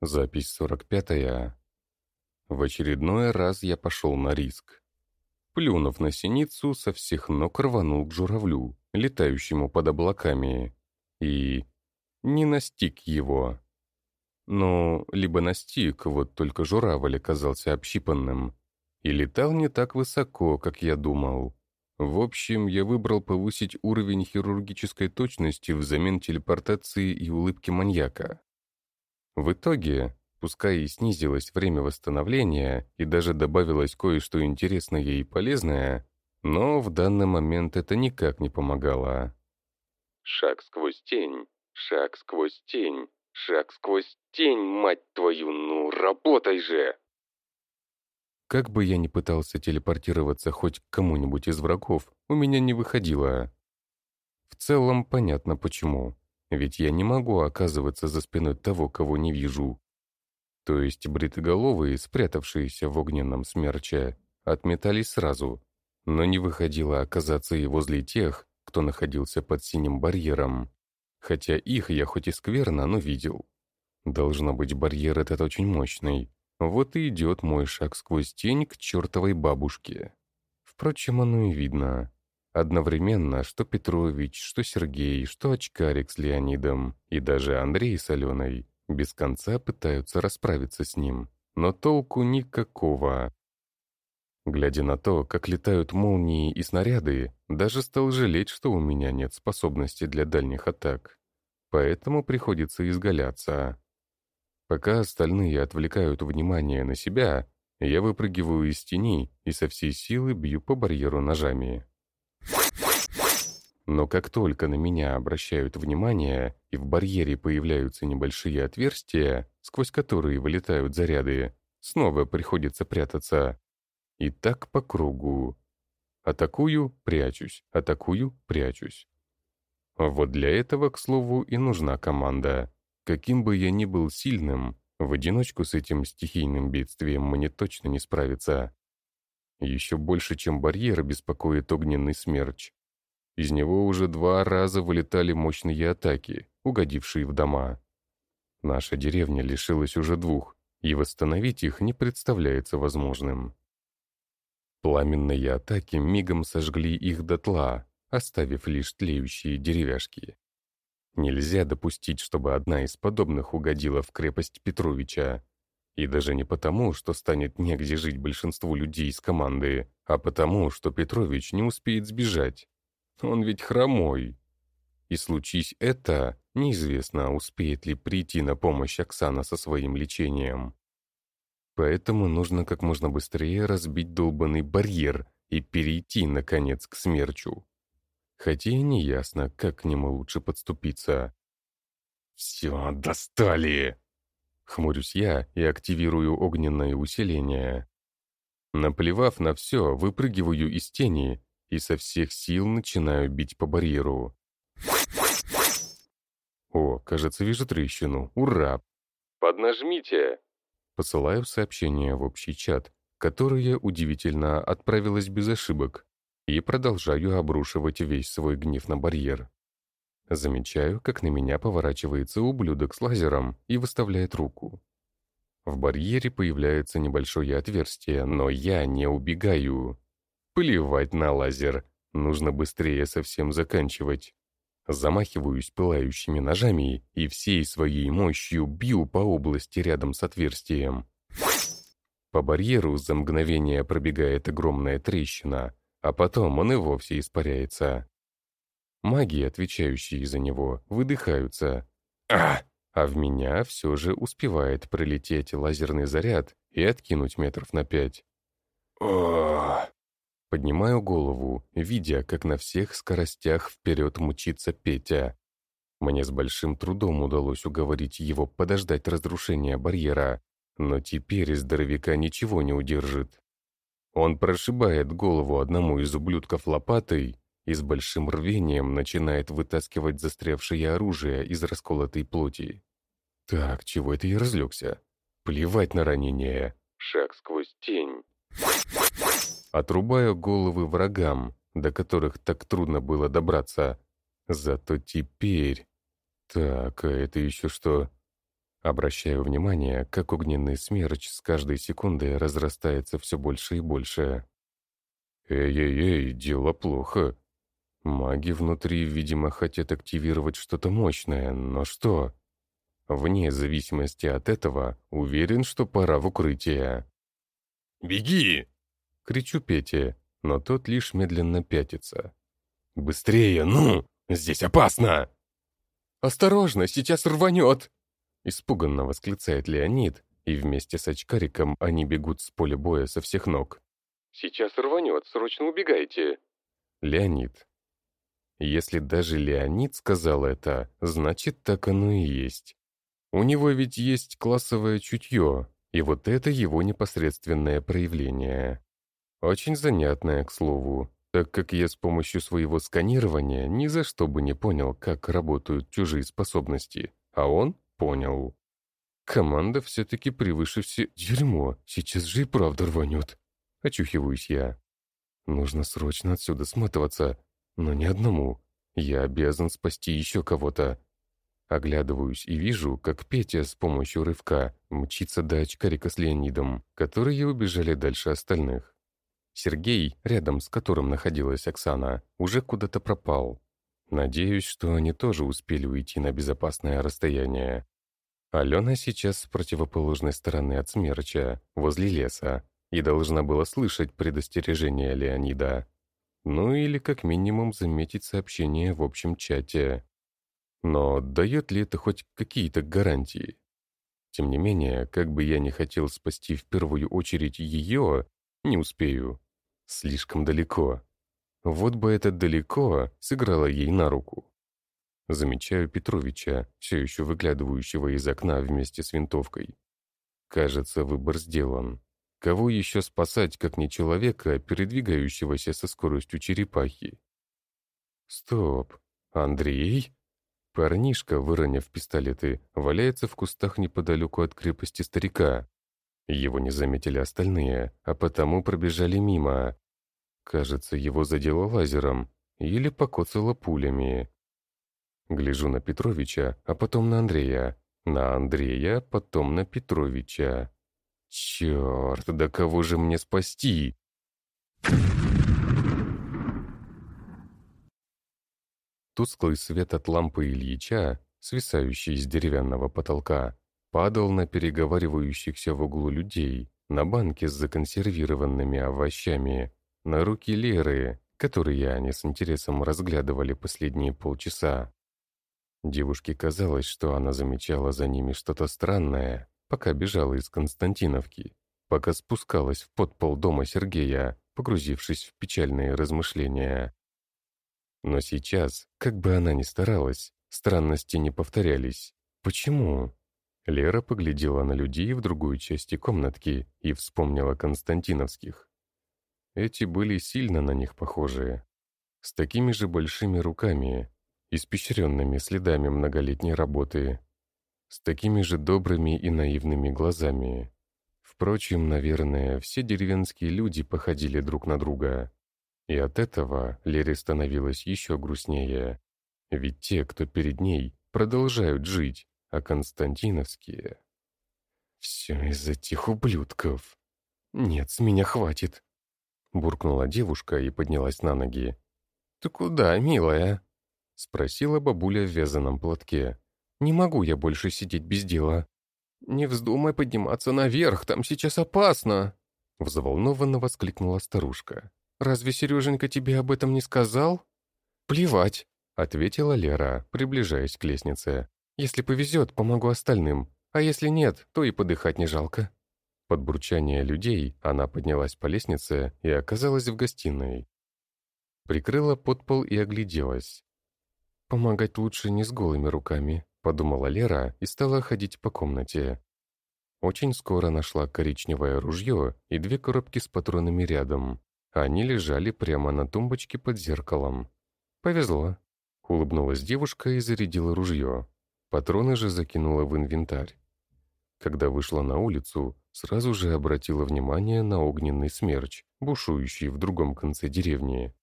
Запись 45-я. В очередной раз я пошел на риск. Плюнув на синицу, со всех ног рванул к журавлю, летающему под облаками. И... не настиг его. Ну, либо настиг, вот только журавль оказался общипанным. И летал не так высоко, как я думал. В общем, я выбрал повысить уровень хирургической точности взамен телепортации и улыбки маньяка. В итоге, пускай и снизилось время восстановления, и даже добавилось кое-что интересное и полезное, но в данный момент это никак не помогало. Шаг сквозь тень, шаг сквозь тень, шаг сквозь тень, мать твою, ну работай же! Как бы я ни пытался телепортироваться хоть к кому-нибудь из врагов, у меня не выходило. В целом понятно почему. Ведь я не могу оказываться за спиной того, кого не вижу. То есть бритоголовые, спрятавшиеся в огненном смерче, отметались сразу, но не выходило оказаться и возле тех, кто находился под синим барьером. Хотя их я хоть и скверно, но видел. Должно быть, барьер этот очень мощный. Вот и идет мой шаг сквозь тень к чертовой бабушке. Впрочем, оно и видно. Одновременно, что Петрович, что Сергей, что Очкарик с Леонидом и даже Андрей с Аленой без конца пытаются расправиться с ним, но толку никакого. Глядя на то, как летают молнии и снаряды, даже стал жалеть, что у меня нет способности для дальних атак. Поэтому приходится изгаляться. Пока остальные отвлекают внимание на себя, я выпрыгиваю из тени и со всей силы бью по барьеру ножами. Но как только на меня обращают внимание, и в барьере появляются небольшие отверстия, сквозь которые вылетают заряды, снова приходится прятаться. И так по кругу. Атакую, прячусь, атакую, прячусь. Вот для этого, к слову, и нужна команда. Каким бы я ни был сильным, в одиночку с этим стихийным бедствием мне точно не справиться. Еще больше, чем барьер, беспокоит огненный смерч. Из него уже два раза вылетали мощные атаки, угодившие в дома. Наша деревня лишилась уже двух, и восстановить их не представляется возможным. Пламенные атаки мигом сожгли их дотла, оставив лишь тлеющие деревяшки. Нельзя допустить, чтобы одна из подобных угодила в крепость Петровича. И даже не потому, что станет негде жить большинству людей из команды, а потому, что Петрович не успеет сбежать, он ведь хромой. И случись это, неизвестно, успеет ли прийти на помощь Оксана со своим лечением. Поэтому нужно как можно быстрее разбить долбанный барьер и перейти, наконец, к смерчу. Хотя и не ясно, как к нему лучше подступиться. «Все, достали!» Хмурюсь я и активирую огненное усиление. Наплевав на все, выпрыгиваю из тени и со всех сил начинаю бить по барьеру. О, кажется, вижу трещину. Ура! Поднажмите! Посылаю сообщение в общий чат, которое, удивительно, отправилось без ошибок, и продолжаю обрушивать весь свой гнев на барьер. Замечаю, как на меня поворачивается ублюдок с лазером и выставляет руку. В барьере появляется небольшое отверстие, но я не убегаю. Плевать на лазер. Нужно быстрее совсем заканчивать. Замахиваюсь пылающими ножами и всей своей мощью бью по области рядом с отверстием. По барьеру за мгновение пробегает огромная трещина, а потом он и вовсе испаряется. Маги, отвечающие за него, выдыхаются. А! а в меня все же успевает пролететь лазерный заряд и откинуть метров на пять. О! Поднимаю голову, видя, как на всех скоростях вперед мучится Петя. Мне с большим трудом удалось уговорить его подождать разрушения барьера, но теперь здоровяка ничего не удержит. Он прошибает голову одному из ублюдков лопатой и с большим рвением начинает вытаскивать застрявшее оружие из расколотой плоти. Так, чего это я разлегся? Плевать на ранение. Шаг сквозь тень. Отрубаю головы врагам, до которых так трудно было добраться. Зато теперь... Так, а это еще что? Обращаю внимание, как огненный смерч с каждой секундой разрастается все больше и больше. Эй-эй-эй, дело плохо. Маги внутри, видимо, хотят активировать что-то мощное, но что? Вне зависимости от этого, уверен, что пора в укрытие. «Беги!» — кричу Пете, но тот лишь медленно пятится. «Быстрее, ну! Здесь опасно!» «Осторожно, сейчас рванет!» Испуганно восклицает Леонид, и вместе с очкариком они бегут с поля боя со всех ног. «Сейчас рванет, срочно убегайте!» Леонид. Если даже Леонид сказал это, значит, так оно и есть. У него ведь есть классовое чутье, и вот это его непосредственное проявление. Очень занятное, к слову, так как я с помощью своего сканирования ни за что бы не понял, как работают чужие способности, а он понял. Команда все-таки превыше все... Дерьмо, сейчас же и правда рванет. Очухиваюсь я. Нужно срочно отсюда сматываться, но не одному. Я обязан спасти еще кого-то. Оглядываюсь и вижу, как Петя с помощью рывка мчится до очкарика с Леонидом, которые убежали дальше остальных. Сергей, рядом с которым находилась Оксана, уже куда-то пропал. Надеюсь, что они тоже успели уйти на безопасное расстояние. Алена сейчас с противоположной стороны от смерча, возле леса, и должна была слышать предостережение Леонида. Ну или как минимум заметить сообщение в общем чате. Но дает ли это хоть какие-то гарантии? Тем не менее, как бы я не хотел спасти в первую очередь ее, не успею. Слишком далеко. Вот бы это далеко сыграло ей на руку. Замечаю Петровича, все еще выглядывающего из окна вместе с винтовкой. Кажется, выбор сделан. Кого еще спасать, как не человека, передвигающегося со скоростью черепахи? Стоп. Андрей? Парнишка, выронив пистолеты, валяется в кустах неподалеку от крепости старика. Его не заметили остальные, а потому пробежали мимо. Кажется, его задело лазером или покоцало пулями. Гляжу на Петровича, а потом на Андрея. На Андрея, потом на Петровича. Черт, да кого же мне спасти? Тусклый свет от лампы Ильича, свисающий из деревянного потолка, падал на переговаривающихся в углу людей, на банки с законсервированными овощами, на руки Леры, которые они с интересом разглядывали последние полчаса. Девушке казалось, что она замечала за ними что-то странное, пока бежала из Константиновки, пока спускалась в подпол дома Сергея, погрузившись в печальные размышления. Но сейчас, как бы она ни старалась, странности не повторялись. Почему? Лера поглядела на людей в другой части комнатки и вспомнила Константиновских. Эти были сильно на них похожие. С такими же большими руками, испещренными следами многолетней работы, с такими же добрыми и наивными глазами. Впрочем, наверное, все деревенские люди походили друг на друга. И от этого Лере становилось еще грустнее. Ведь те, кто перед ней, продолжают жить, а константиновские... Все из-за тех ублюдков. Нет, с меня хватит. Буркнула девушка и поднялась на ноги. «Ты куда, милая?» Спросила бабуля в вязаном платке. «Не могу я больше сидеть без дела». «Не вздумай подниматься наверх, там сейчас опасно!» Взволнованно воскликнула старушка. «Разве Сереженька тебе об этом не сказал?» «Плевать», — ответила Лера, приближаясь к лестнице. «Если повезет, помогу остальным, а если нет, то и подыхать не жалко». Под бурчание людей она поднялась по лестнице и оказалась в гостиной. Прикрыла подпол и огляделась. «Помогать лучше не с голыми руками», — подумала Лера и стала ходить по комнате. Очень скоро нашла коричневое ружье и две коробки с патронами рядом. Они лежали прямо на тумбочке под зеркалом. «Повезло», — улыбнулась девушка и зарядила ружье. Патроны же закинула в инвентарь. Когда вышла на улицу, сразу же обратила внимание на огненный смерч, бушующий в другом конце деревни.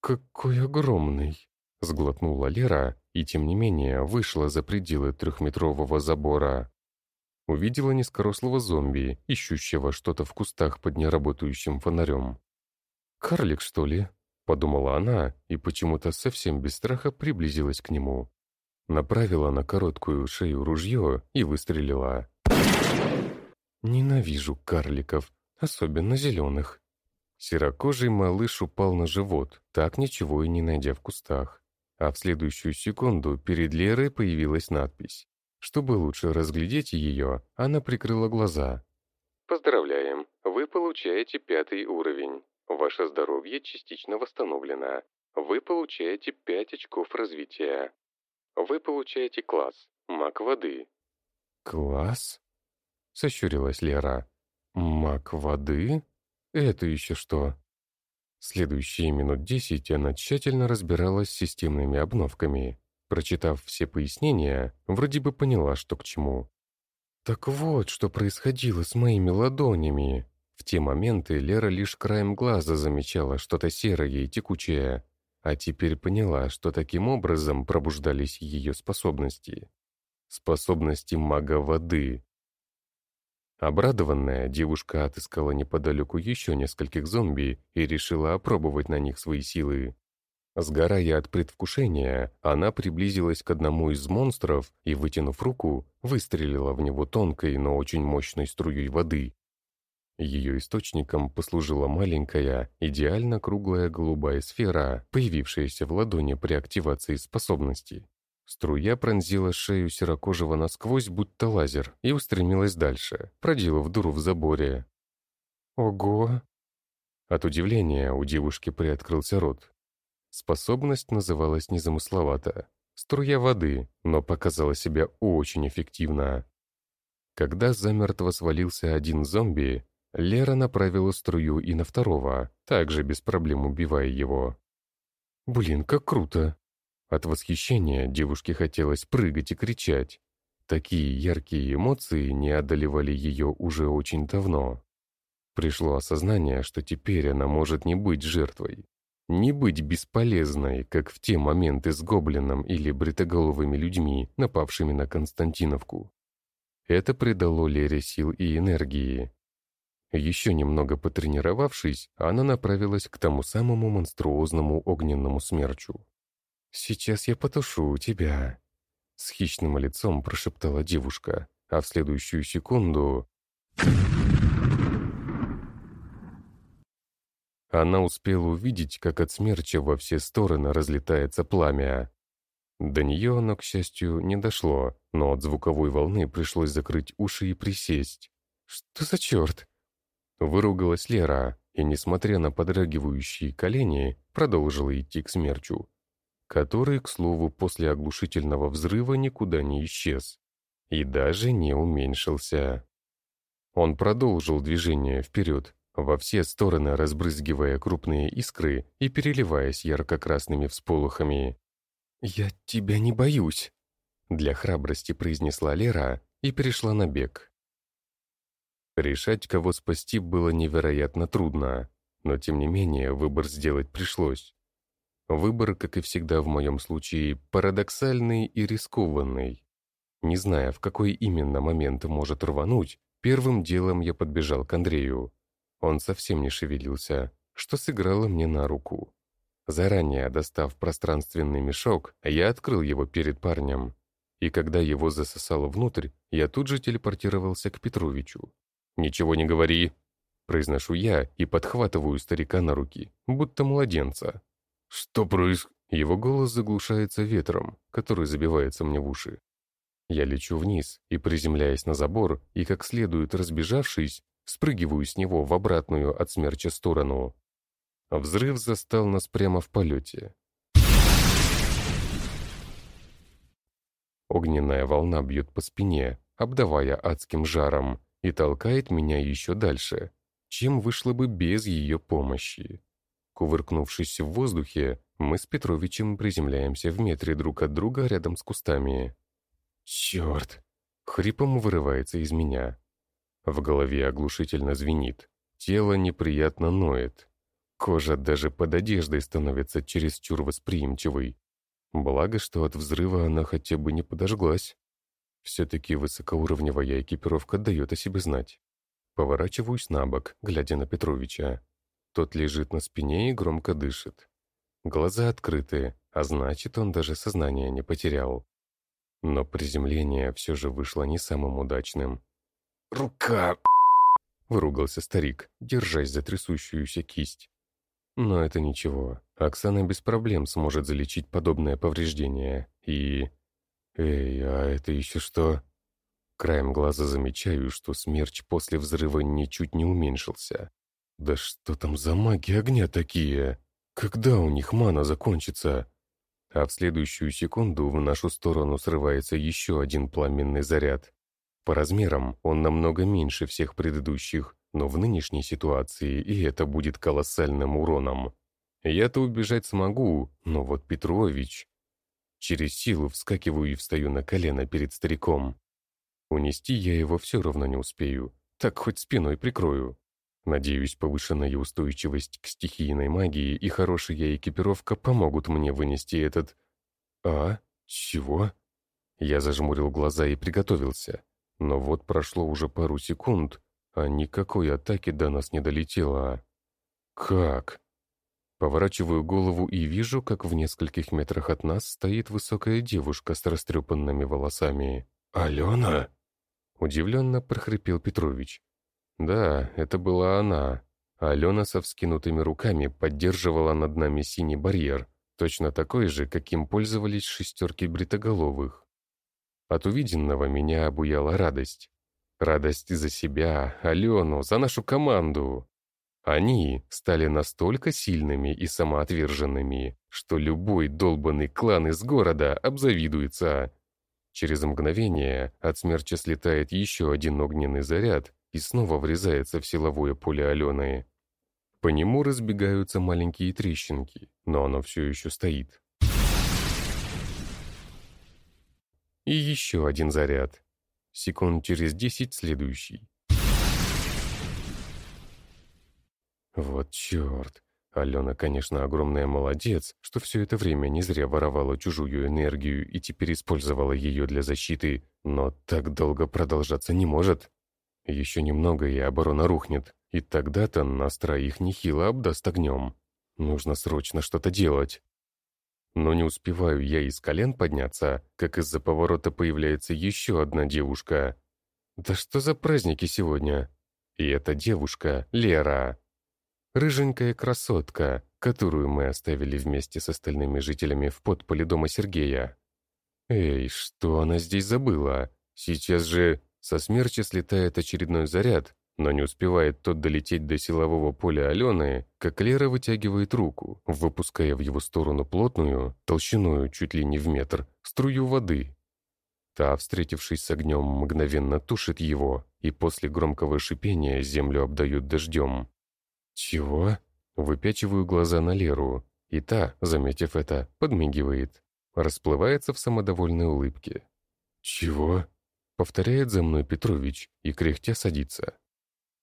«Какой огромный!» — сглотнула Лера и, тем не менее, вышла за пределы трехметрового забора. увидела низкорослого зомби, ищущего что-то в кустах под неработающим фонарем. «Карлик, что ли?» — подумала она и почему-то совсем без страха приблизилась к нему. Направила на короткую шею ружье и выстрелила. «Ненавижу карликов, особенно зеленых». Серокожий малыш упал на живот, так ничего и не найдя в кустах. А в следующую секунду перед Лерой появилась надпись. Чтобы лучше разглядеть ее, она прикрыла глаза. «Поздравляем, вы получаете пятый уровень. Ваше здоровье частично восстановлено. Вы получаете пять очков развития. Вы получаете класс «Маг воды». «Класс?» — сощурилась Лера. «Маг воды? Это еще что?» Следующие минут десять она тщательно разбиралась с системными обновками. Прочитав все пояснения, вроде бы поняла, что к чему. Так вот, что происходило с моими ладонями. В те моменты Лера лишь краем глаза замечала что-то серое и текучее, а теперь поняла, что таким образом пробуждались ее способности. Способности мага воды. Обрадованная, девушка отыскала неподалеку еще нескольких зомби и решила опробовать на них свои силы. Сгорая от предвкушения, она приблизилась к одному из монстров и, вытянув руку, выстрелила в него тонкой, но очень мощной струей воды. Ее источником послужила маленькая, идеально круглая голубая сфера, появившаяся в ладони при активации способности. Струя пронзила шею серокожего насквозь, будто лазер, и устремилась дальше, проделав дуру в заборе. «Ого!» От удивления у девушки приоткрылся рот. Способность называлась незамысловато. Струя воды, но показала себя очень эффективно. Когда замертво свалился один зомби, Лера направила струю и на второго, также без проблем убивая его. «Блин, как круто!» От восхищения девушке хотелось прыгать и кричать. Такие яркие эмоции не одолевали ее уже очень давно. Пришло осознание, что теперь она может не быть жертвой, не быть бесполезной, как в те моменты с гоблином или бритоголовыми людьми, напавшими на Константиновку. Это придало Лере сил и энергии. Еще немного потренировавшись, она направилась к тому самому монструозному огненному смерчу. «Сейчас я потушу тебя», — с хищным лицом прошептала девушка, а в следующую секунду... Она успела увидеть, как от смерча во все стороны разлетается пламя. До нее оно, к счастью, не дошло, но от звуковой волны пришлось закрыть уши и присесть. «Что за черт?» Выругалась Лера и, несмотря на подрагивающие колени, продолжила идти к смерчу, который, к слову, после оглушительного взрыва никуда не исчез и даже не уменьшился. Он продолжил движение вперед, во все стороны разбрызгивая крупные искры и переливаясь ярко-красными всполохами. «Я тебя не боюсь», — для храбрости произнесла Лера и перешла на бег. Решать, кого спасти, было невероятно трудно, но тем не менее выбор сделать пришлось. Выбор, как и всегда в моем случае, парадоксальный и рискованный. Не зная, в какой именно момент может рвануть, первым делом я подбежал к Андрею. Он совсем не шевелился, что сыграло мне на руку. Заранее достав пространственный мешок, я открыл его перед парнем. И когда его засосало внутрь, я тут же телепортировался к Петровичу. «Ничего не говори!» Произношу я и подхватываю старика на руки, будто младенца. «Что происходит?» Его голос заглушается ветром, который забивается мне в уши. Я лечу вниз и, приземляясь на забор, и как следует разбежавшись, спрыгиваю с него в обратную от смерча сторону. Взрыв застал нас прямо в полете. Огненная волна бьет по спине, обдавая адским жаром, и толкает меня еще дальше, чем вышло бы без ее помощи. Кувыркнувшись в воздухе, мы с Петровичем приземляемся в метре друг от друга рядом с кустами. «Черт!» — хрипом вырывается из меня. В голове оглушительно звенит. Тело неприятно ноет. Кожа даже под одеждой становится чересчур восприимчивой. Благо, что от взрыва она хотя бы не подожглась. Все-таки высокоуровневая экипировка дает о себе знать. Поворачиваюсь на бок, глядя на Петровича. Тот лежит на спине и громко дышит. Глаза открыты, а значит, он даже сознание не потерял. Но приземление все же вышло не самым удачным. «Рука!» — выругался старик, держась за трясущуюся кисть. Но это ничего. Оксана без проблем сможет залечить подобное повреждение. И... Эй, а это еще что? Краем глаза замечаю, что смерч после взрыва ничуть не уменьшился. Да что там за маги огня такие? Когда у них мана закончится? А в следующую секунду в нашу сторону срывается еще один пламенный заряд. По размерам он намного меньше всех предыдущих, но в нынешней ситуации и это будет колоссальным уроном. Я-то убежать смогу, но вот Петрович... Через силу вскакиваю и встаю на колено перед стариком. Унести я его все равно не успею, так хоть спиной прикрою. Надеюсь, повышенная устойчивость к стихийной магии и хорошая экипировка помогут мне вынести этот... А? Чего? Я зажмурил глаза и приготовился. Но вот прошло уже пару секунд, а никакой атаки до нас не долетело. Как? Поворачиваю голову и вижу, как в нескольких метрах от нас стоит высокая девушка с растрепанными волосами. «Алена?» Удивленно прохрипел Петрович. Да, это была она. Алена со вскинутыми руками поддерживала над нами синий барьер, точно такой же, каким пользовались шестерки бритоголовых. От увиденного меня обуяла радость. Радость за себя, Алену, за нашу команду. Они стали настолько сильными и самоотверженными, что любой долбанный клан из города обзавидуется. Через мгновение от смерча слетает еще один огненный заряд и снова врезается в силовое поле Алены. По нему разбегаются маленькие трещинки, но оно все еще стоит. И еще один заряд. Секунд через десять следующий. Вот черт. Алена, конечно, огромная молодец, что все это время не зря воровала чужую энергию и теперь использовала ее для защиты, но так долго продолжаться не может. Еще немного, и оборона рухнет, и тогда-то нас троих нехило обдаст огнем. Нужно срочно что-то делать. Но не успеваю я из колен подняться, как из-за поворота появляется еще одна девушка. Да что за праздники сегодня? И эта девушка — Лера. Рыженькая красотка, которую мы оставили вместе с остальными жителями в подполе дома Сергея. Эй, что она здесь забыла? Сейчас же со смерчи слетает очередной заряд, но не успевает тот долететь до силового поля Алены, как Лера вытягивает руку, выпуская в его сторону плотную, толщиную чуть ли не в метр, струю воды. Та, встретившись с огнем, мгновенно тушит его, и после громкого шипения землю обдают дождем. «Чего?» Выпячиваю глаза на Леру, и та, заметив это, подмигивает. Расплывается в самодовольной улыбке. «Чего?» Повторяет за мной Петрович и кряхтя садится.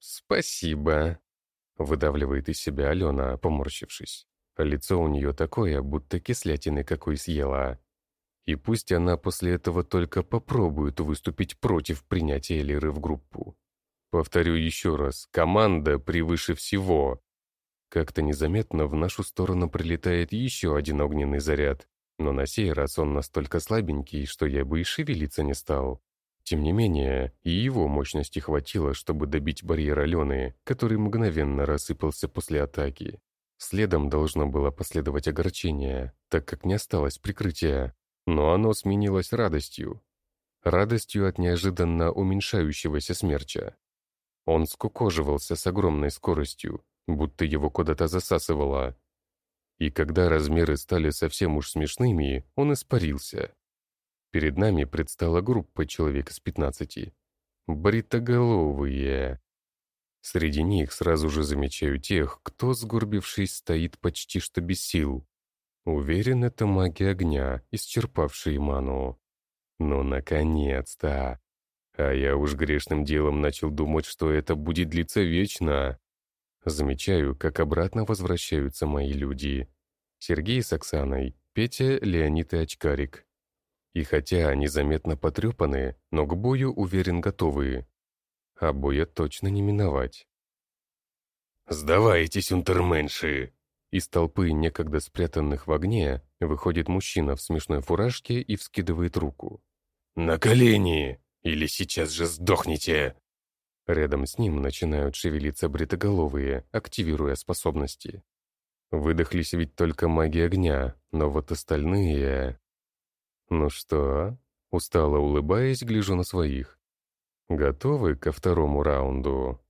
«Спасибо», — выдавливает из себя Алена, поморщившись. Лицо у нее такое, будто кислятины какой съела. И пусть она после этого только попробует выступить против принятия Леры в группу. Повторю еще раз, команда превыше всего. Как-то незаметно в нашу сторону прилетает еще один огненный заряд, но на сей раз он настолько слабенький, что я бы и шевелиться не стал. Тем не менее, и его мощности хватило, чтобы добить барьер Алены, который мгновенно рассыпался после атаки. Следом должно было последовать огорчение, так как не осталось прикрытия, но оно сменилось радостью. Радостью от неожиданно уменьшающегося смерча. Он скукоживался с огромной скоростью, будто его куда-то засасывало. И когда размеры стали совсем уж смешными, он испарился. Перед нами предстала группа человек из пятнадцати. Бритоголовые. Среди них сразу же замечаю тех, кто, сгорбившись, стоит почти что без сил. Уверен, это маги огня, исчерпавшие ману. Ну, наконец-то! А я уж грешным делом начал думать, что это будет длиться вечно. Замечаю, как обратно возвращаются мои люди. Сергей с Оксаной, Петя, Леонид и Очкарик. И хотя они заметно потрепаны, но к бою, уверен, готовые. А боя точно не миновать. «Сдавайтесь, унтерменши!» Из толпы, некогда спрятанных в огне, выходит мужчина в смешной фуражке и вскидывает руку. «На колени! Или сейчас же сдохните!» Рядом с ним начинают шевелиться бритоголовые, активируя способности. Выдохлись ведь только маги огня, но вот остальные... Ну что, устало улыбаясь, гляжу на своих. Готовы ко второму раунду?